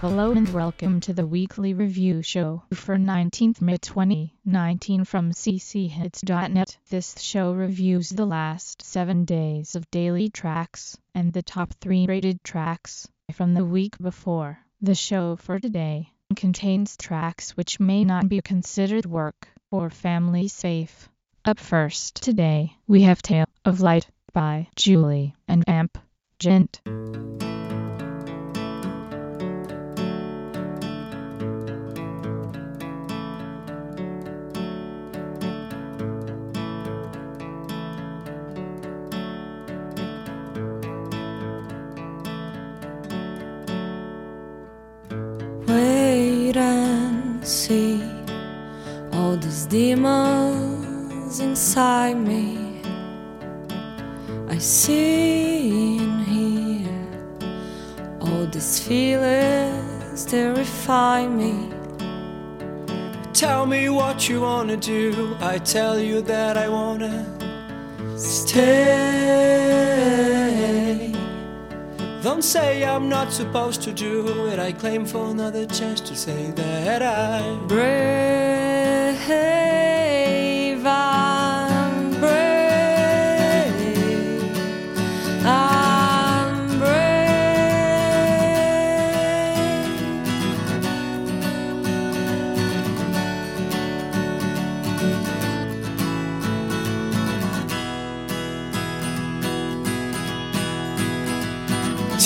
Hello and welcome to the weekly review show for 19th May 2019 from cchits.net. This show reviews the last 7 days of daily tracks and the top 3 rated tracks from the week before. The show for today contains tracks which may not be considered work or family safe. Up first today, we have Tale of Light by Julie and Amp Gent. See all these demons inside me. I see and hear all these feelings terrify me. Tell me what you wanna do. I tell you that I wanna stay. Don't say I'm not supposed to do it. I claim for another chance to say that I. Brave,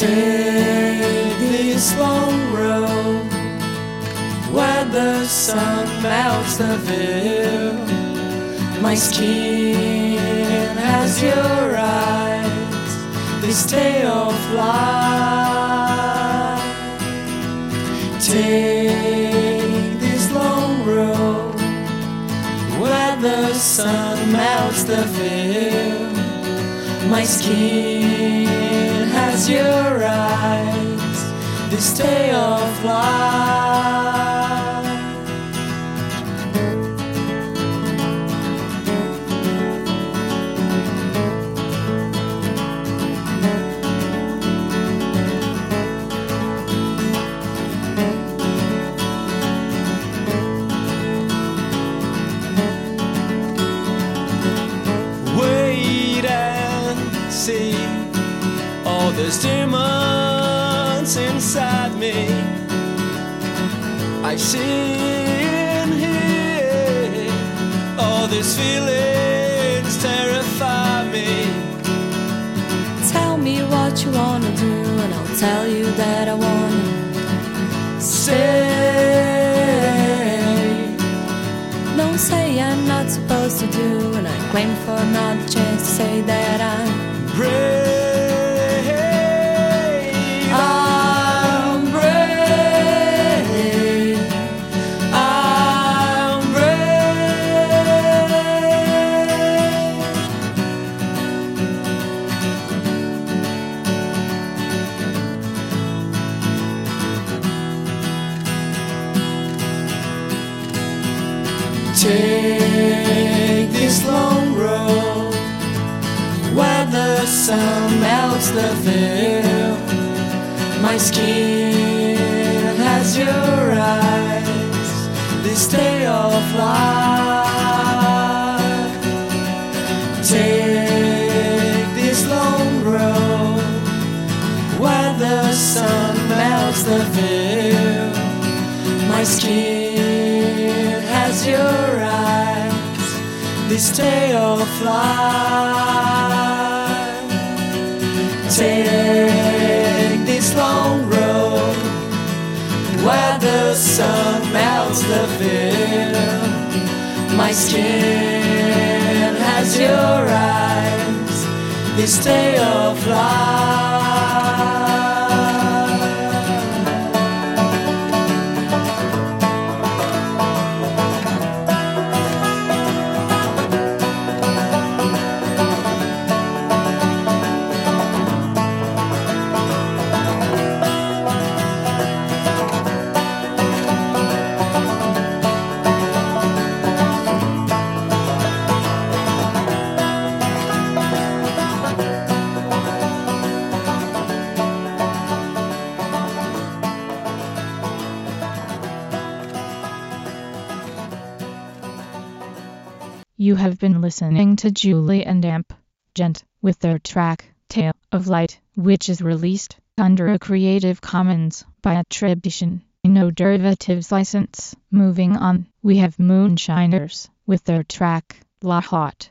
Take this long road where the sun melts the veil. My skin has your eyes, this day of light. Take this long road where the sun melts the veil. My skin has your eyes, this day of light. These demons inside me. I see and hear all these feelings terrify me. Tell me what you wanna do, and I'll tell you that I wanna Say, Don't say I'm not supposed to do, and I claim for another chance to say that I'm brave. The veil. My skin has your eyes, this day of light. Take this long road where the sun melts the veil. My skin has your eyes, this day of light. My skin has your eyes, this day of light. You have been listening to Julie and Amp Gent with their track Tale of Light, which is released under a Creative Commons by attribution, no derivatives license. Moving on, we have Moonshiners with their track La Hot.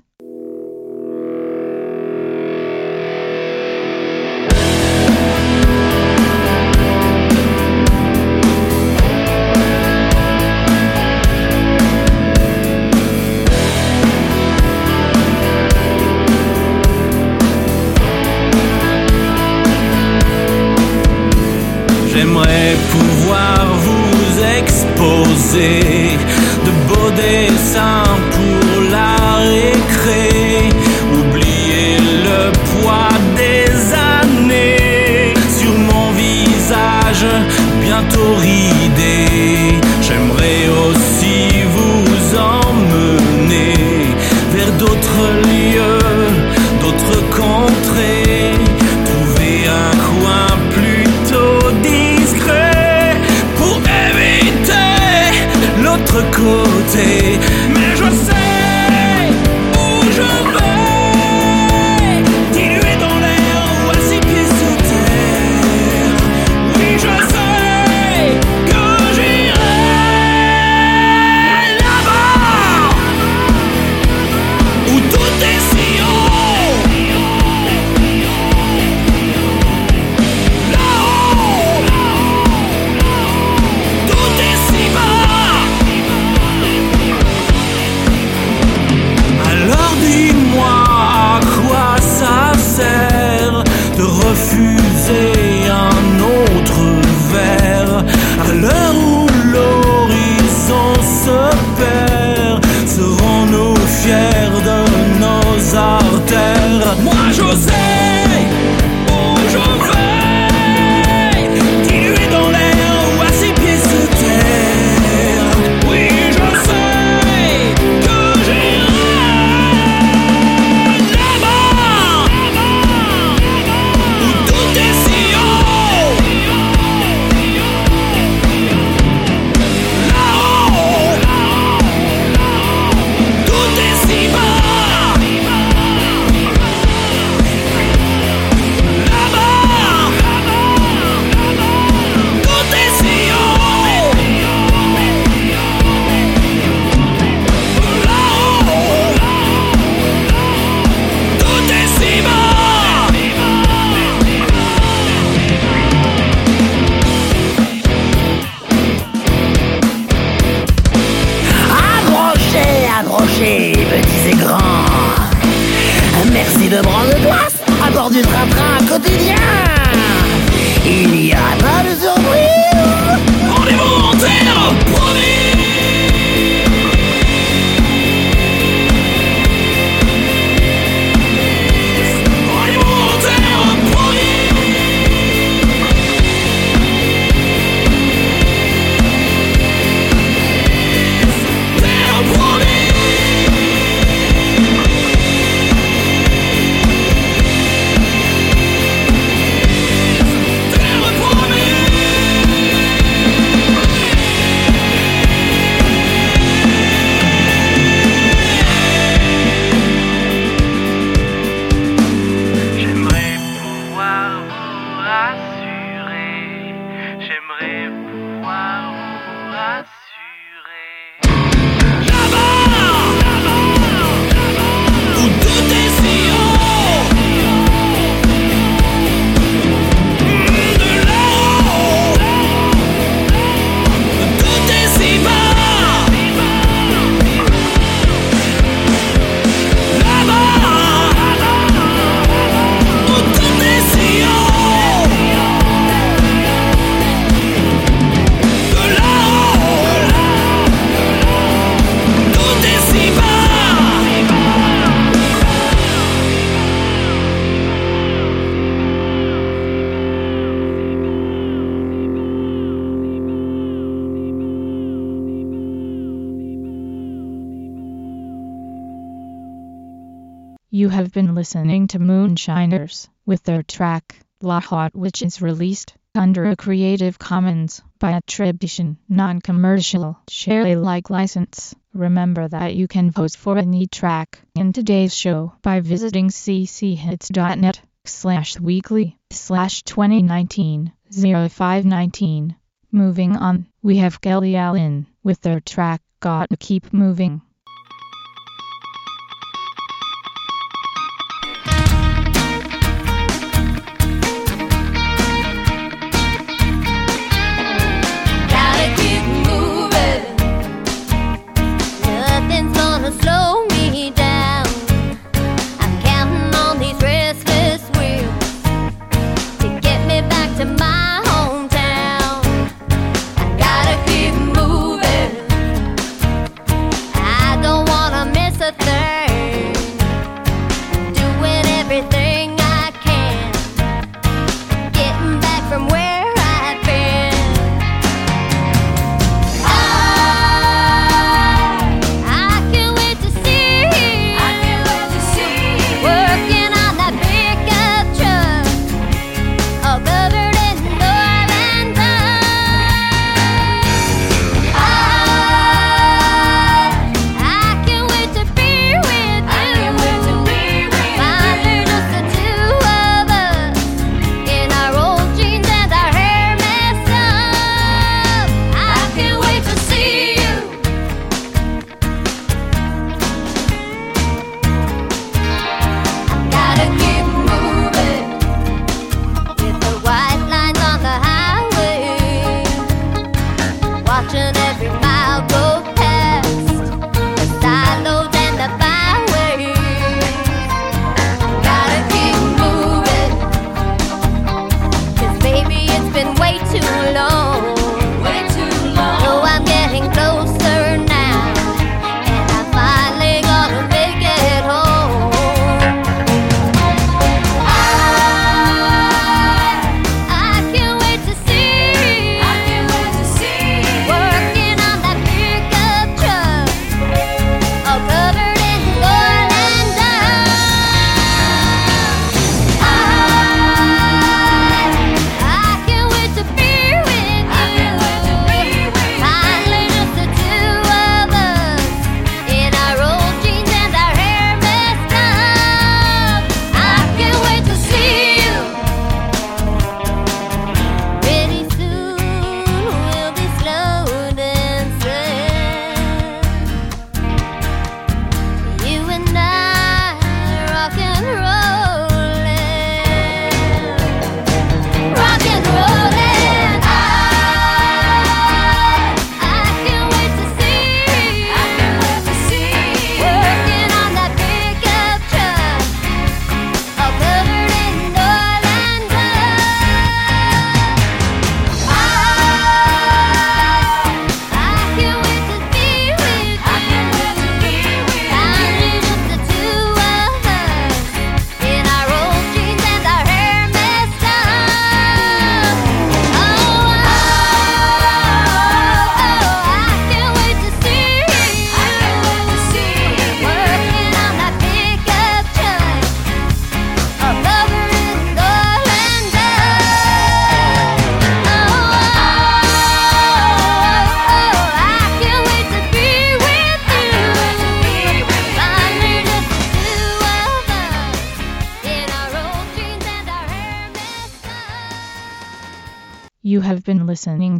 listening to Moonshiners with their track La Hot which is released under a Creative Commons by attribution, non-commercial, share Alike license. Remember that you can vote for any track in today's show by visiting cchits.net slash weekly slash 2019 0519. Moving on, we have Kelly Allen with their track Gotta Keep Moving.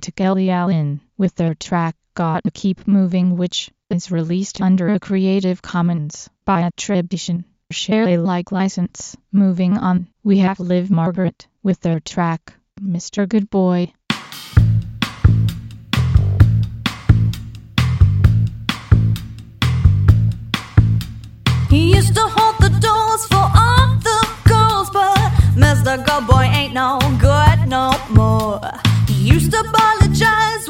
to Kelly Allen with their track Gotta Keep Moving which is released under a Creative Commons by attribution. Share Alike license. Moving on, we have Liv Margaret with their track Mr. Good Boy. He used to hold the doors for all the girls, but Mr. Good Boy ain't no good no more used to apologize.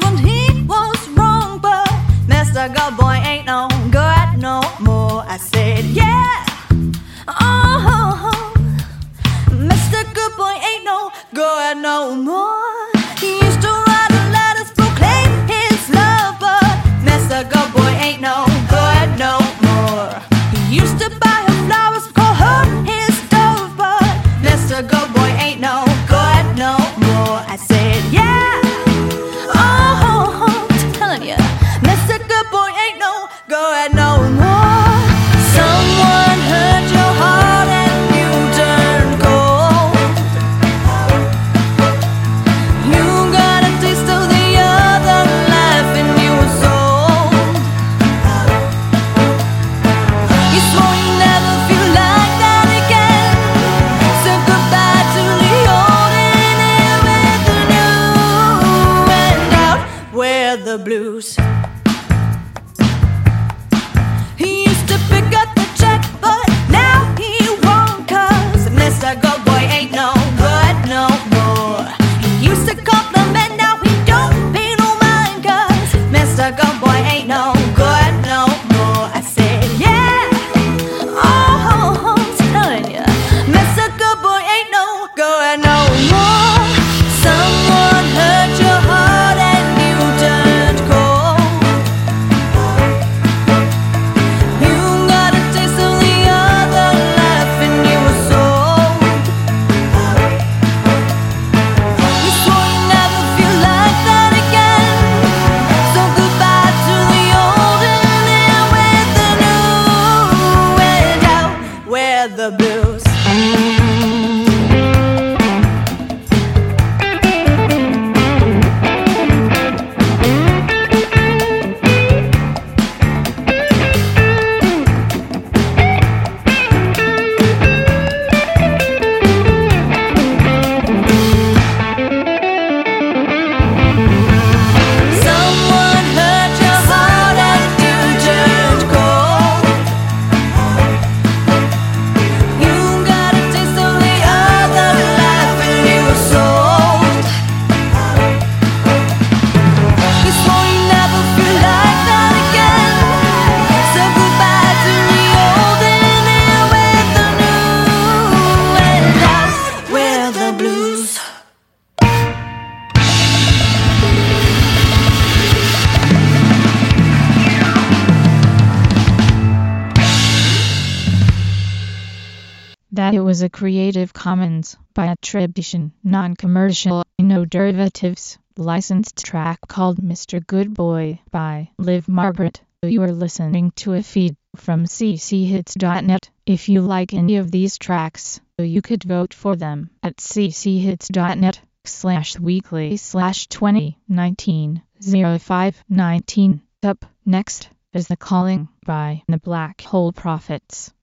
was a Creative Commons by attribution, non-commercial, no derivatives, licensed track called Mr. Good Boy by Liv Margaret. You are listening to a feed from cchits.net. If you like any of these tracks, you could vote for them at cchits.net slash weekly slash 2019 0519. Up next is The Calling by The Black Hole Prophets.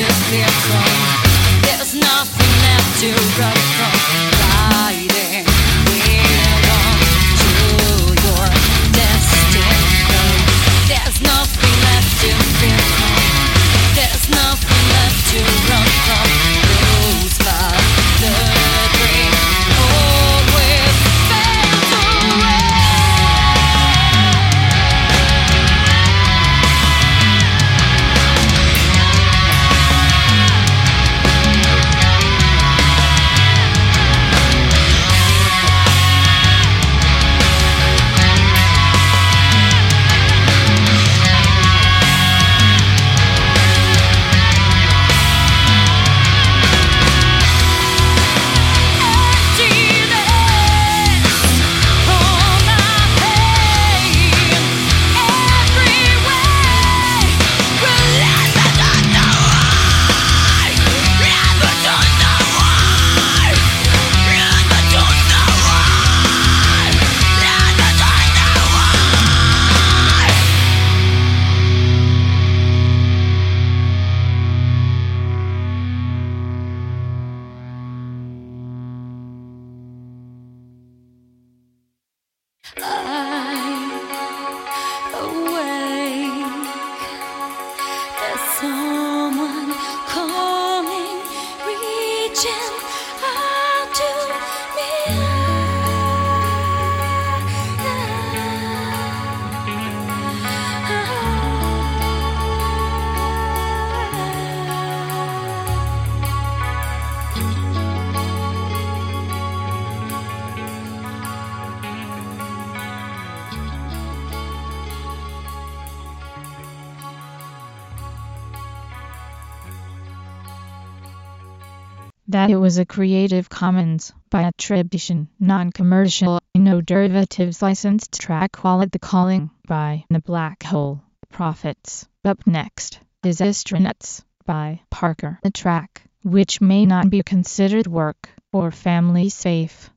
There's nothing left to run from. That it was a Creative Commons by attribution, non-commercial, no derivatives licensed track Call It The Calling by The Black Hole Prophets. Up next is Astronauts by Parker. The track, which may not be considered work or family safe.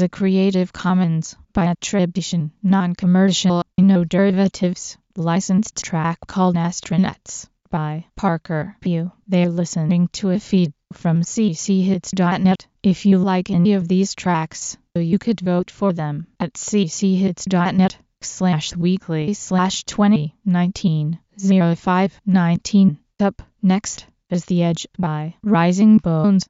A Creative Commons by attribution, non-commercial, no derivatives, licensed track called Astronauts by Parker View. They're listening to a feed from cchits.net. If you like any of these tracks, you could vote for them at cchits.net slash weekly slash 2019 0519. Up next is The Edge by Rising Bones.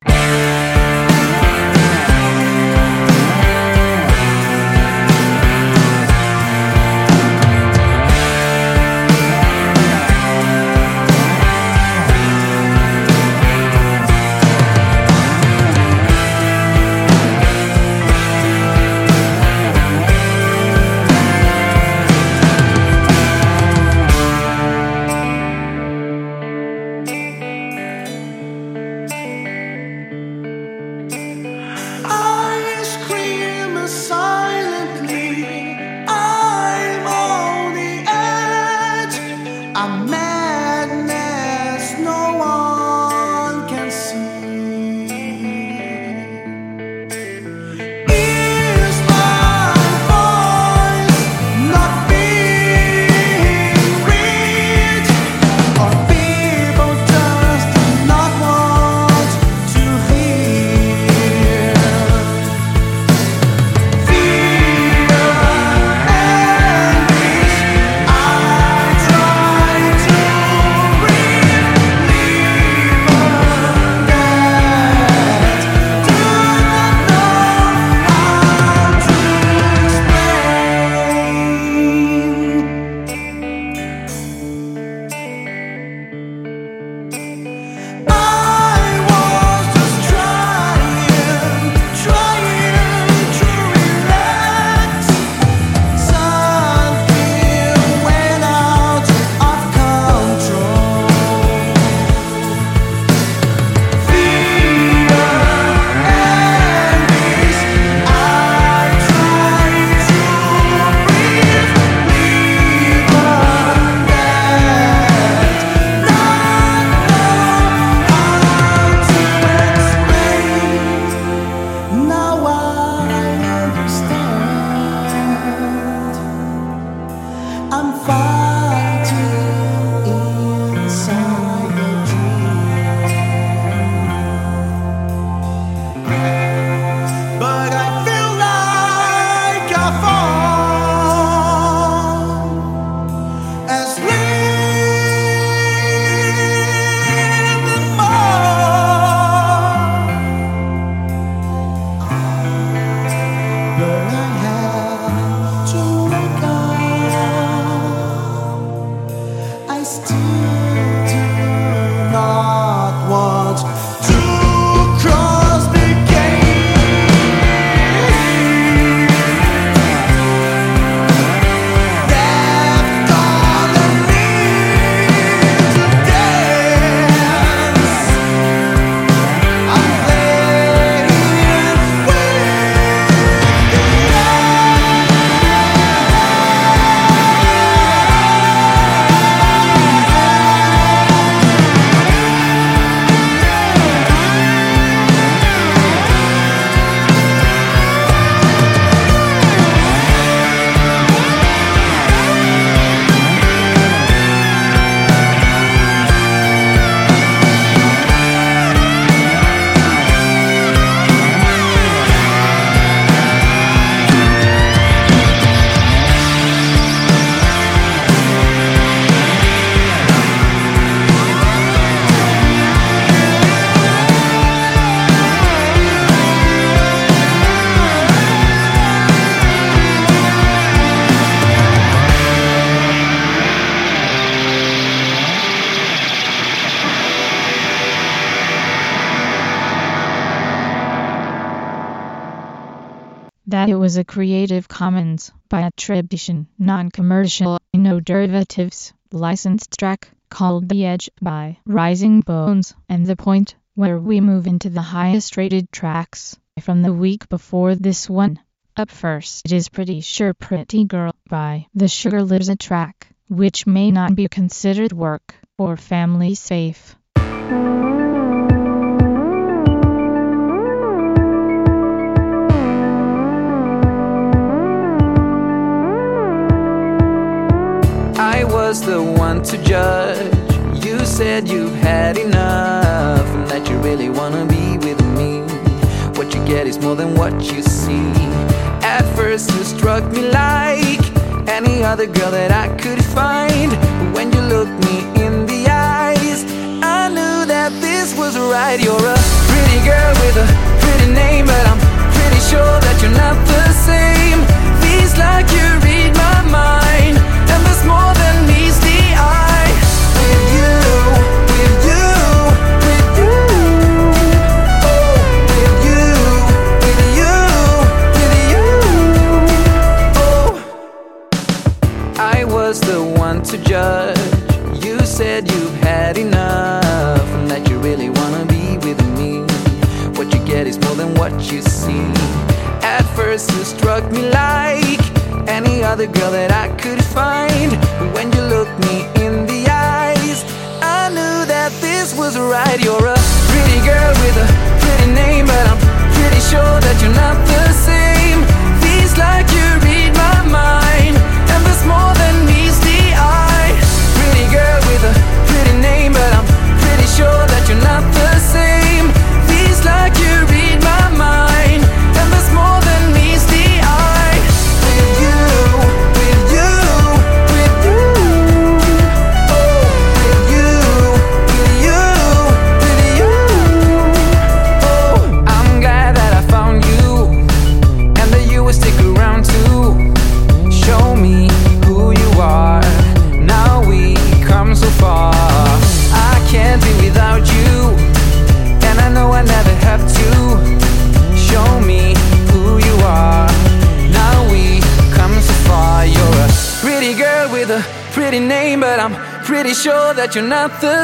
Commons by attribution, non-commercial, no derivatives, licensed track called The Edge by Rising Bones and the point where we move into the highest rated tracks from the week before this one. Up first is Pretty Sure Pretty Girl by The Sugar Lives a track, which may not be considered work or family safe. Was the one to judge. You said you've had enough and that you really wanna be with me. What you get is more than what you see. At first, you struck me like any other girl that I could find. But when you looked me in the eyes, I knew that this was right. You're a pretty girl with a pretty name, but I'm pretty sure that you're not the same. Feels like you read my mind, and there's more than meets the eye. With you, with you, with you. With you, with you, with you. I was the one to judge. You said you've had enough and that you really wanna be with me. What you get is more than what you see. At first, you struck me like any other girl that I could find. When you looked me in the eyes, I knew that this was right. You're a pretty girl with a pretty name, that you're not the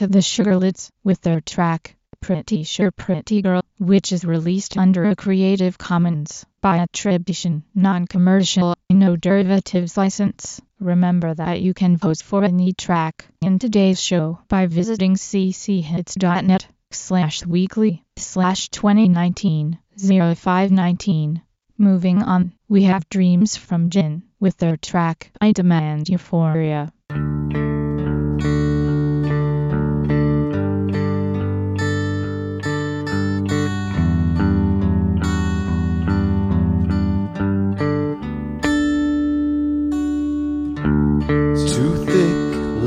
to the Sugarlets with their track, Pretty Sure Pretty Girl, which is released under a Creative Commons by attribution, non-commercial, no derivatives license. Remember that you can vote for any track in today's show by visiting cchits.net slash weekly slash 2019 0519. Moving on, we have Dreams from Jin with their track I Demand Euphoria.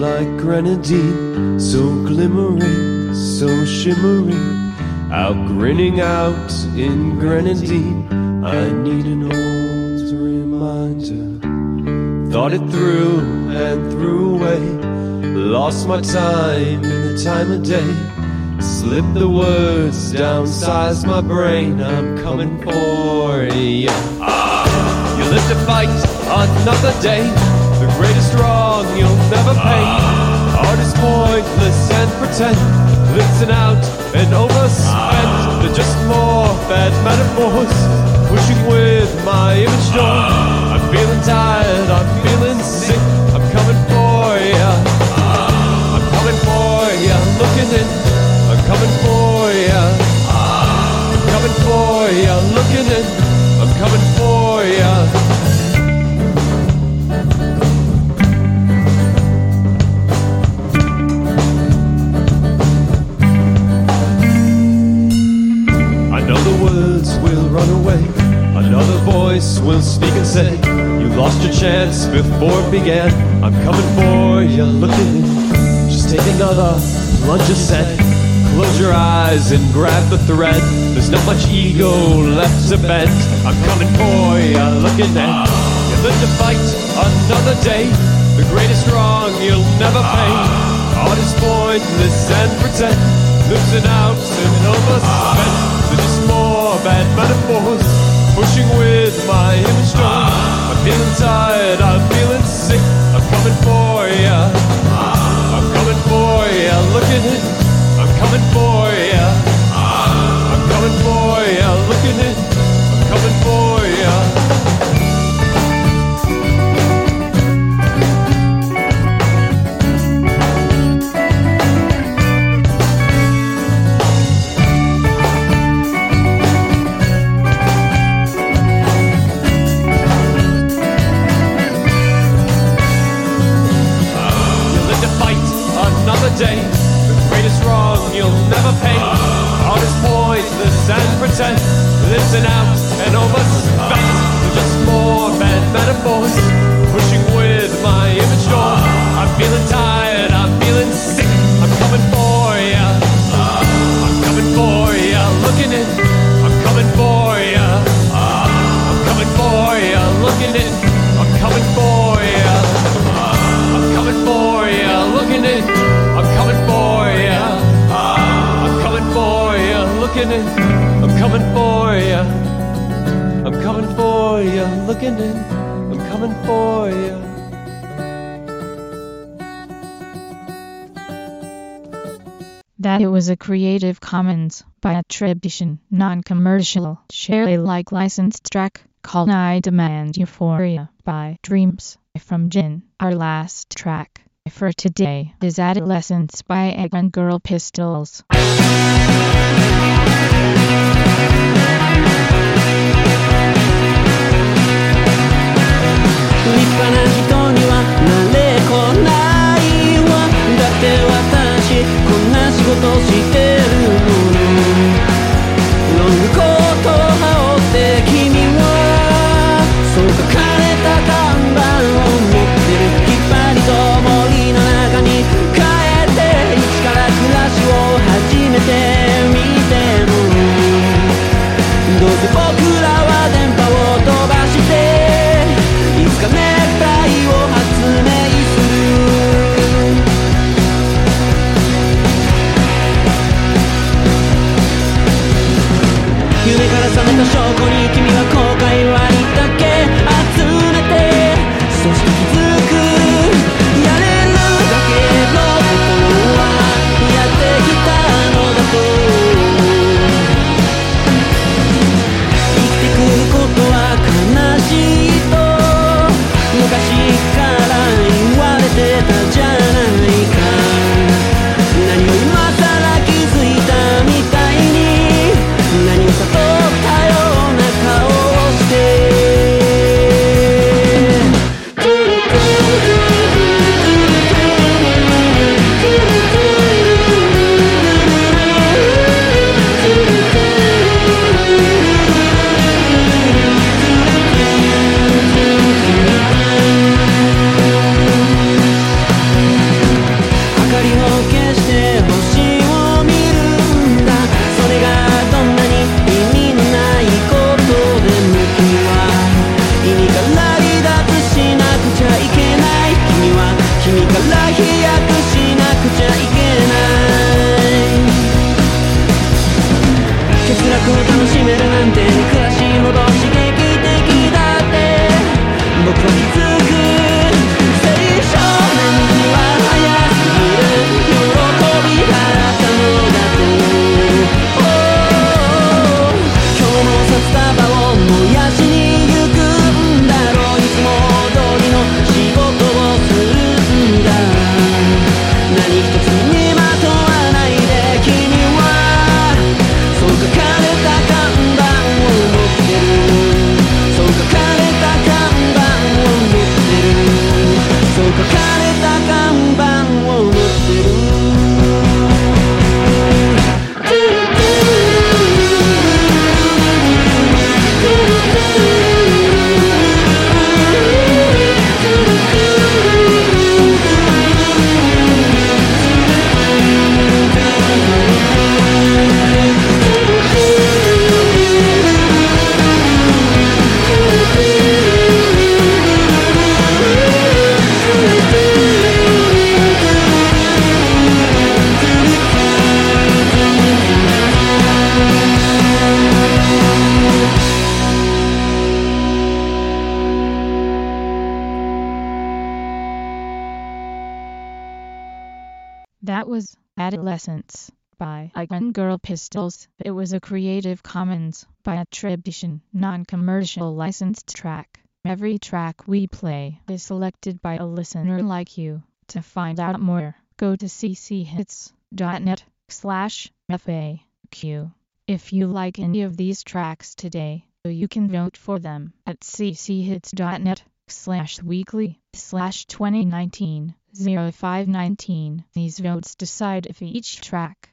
Like grenadine, so glimmering, so shimmering, out grinning out in grenadine. I need an old reminder. Thought it through and threw away, lost my time in the time of day. Slipped the words, downsized my brain. I'm coming for you. Ah, you live to fight another day greatest wrong you'll never pay. Art is pointless and pretend. Listen out and overspend. They're just more bad metaphors. Pushing with my image door. I'm feeling tired, I'm feeling sick. I'm coming for ya. I'm coming for ya. Looking in. I'm coming for ya. I'm coming for ya. Looking in. Another voice will speak and say, You lost your chance before it began. I'm coming for you, look at me. Just take another plunge of set. Close your eyes and grab the thread. There's not much ego left to bend. I'm coming for you, look at me. You live to fight another day. The greatest wrong you'll never pay. Art is pointless and pretend. Losing out and overspent. There's just more bad metaphors pushing with my image strong. I'm feeling tired, I'm feeling sick. I'm coming for ya. I'm coming for ya. Look at it. I'm coming for ya. I'm coming for ya. Look at it. looking in, I'm coming for you. I'm coming for you. Looking in, I'm coming for you. That it was a Creative Commons by attribution, non-commercial, share Alike licensed track called I Demand Euphoria by Dreams from Jin, our last track for today. Is Adolescence by Egg and Girl Pistols. こんな仕事してるのに by Girl Pistols. It was a Creative Commons by attribution, non-commercial licensed track. Every track we play is selected by a listener like you. To find out more, go to cchits.net slash FAQ. If you like any of these tracks today, you can vote for them at cchits.net slash weekly slash 2019 0519. These votes decide if each track